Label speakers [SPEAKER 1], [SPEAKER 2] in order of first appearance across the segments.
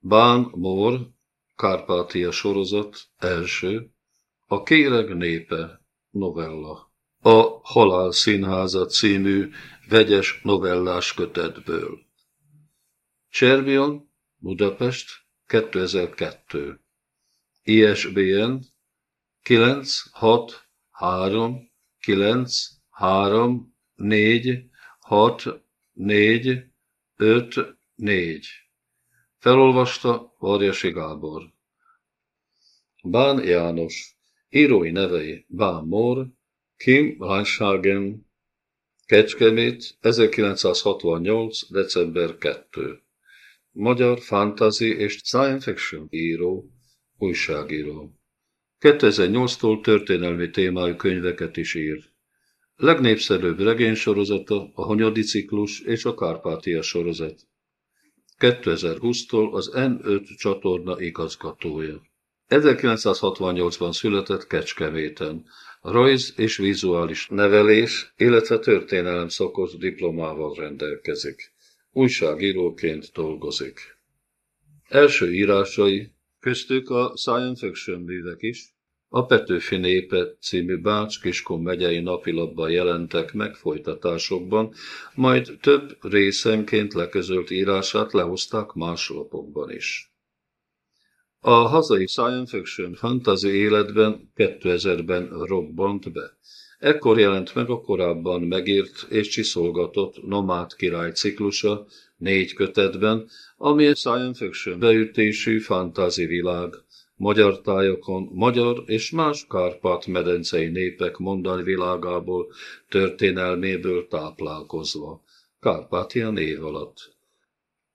[SPEAKER 1] Bán Mór, Kárpátia sorozat, első, a Kéreg népe, novella. A Halál Színháza című vegyes novellás kötetből. Cserbion, Budapest, 2002. ISBN 963 9 3 4 6 4 5 4 Felolvasta Varjasi Gábor. Bán János. Írói nevei Bán Mór, Kim Reinshagen, Kecskemét, 1968. december 2. Magyar fantasy és science fiction író, újságíró. 2008-tól történelmi témájú könyveket is ír. Legnépszerűbb regénysorozata a Honyadi ciklus és a Kárpátia sorozat. 2020-tól az N5 csatorna igazgatója. 1968-ban született Kecskeméten. Rajz és vizuális nevelés, illetve történelem szakos diplomával rendelkezik. Újságíróként dolgozik. Első írásai, köztük a science fiction művek is, a Petőfi népe című Bács-Kiskun megyei napilapban jelentek meg folytatásokban, majd több részenként leközölt írását lehozták más lapokban is. A hazai science fiction fantasy életben 2000-ben robbant be. Ekkor jelent meg a korábban megírt és csiszolgatott Nomád király ciklusa négy kötetben, ami egy science fiction beütésű fantázi világ, magyar tájokon, magyar és más Kárpát-medencei népek mondani világából, történelméből táplálkozva, Kárpátia név alatt.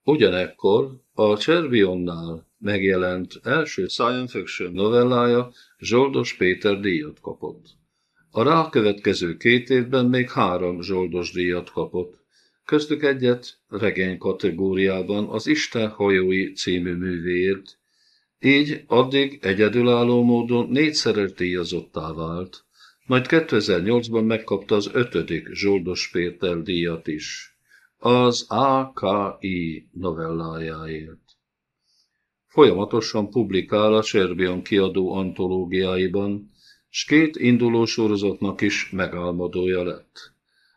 [SPEAKER 1] Ugyanekkor a Cservionnál megjelent első science fiction novellája Zsoldos Péter díjat kapott. A rákövetkező két évben még három Zsoldos díjat kapott, köztük egyet regény kategóriában az Isten hajói című művéért, így addig egyedülálló módon négyszeres díjazottá vált, majd 2008-ban megkapta az ötödik Zsoldos Péter díjat is, az AKI novellájáért. Folyamatosan publikál a Serbian kiadó antológiáiban, s két induló sorozatnak is megálmodója lett.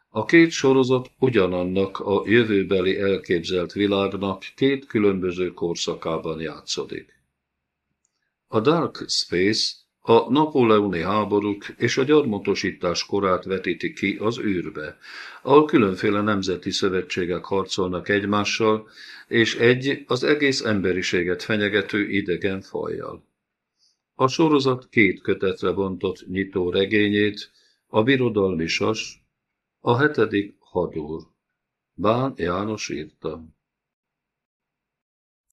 [SPEAKER 1] A két sorozat ugyanannak a jövőbeli elképzelt világnak két különböző korszakában játszódik. A Dark Space a napóleoni háborúk és a gyarmatosítás korát vetíti ki az űrbe, ahol különféle nemzeti szövetségek harcolnak egymással, és egy az egész emberiséget fenyegető idegen fajjal. A sorozat két kötetre bontott nyitó regényét, a birodalmi sas, a hetedik hadúr. Bán János írta.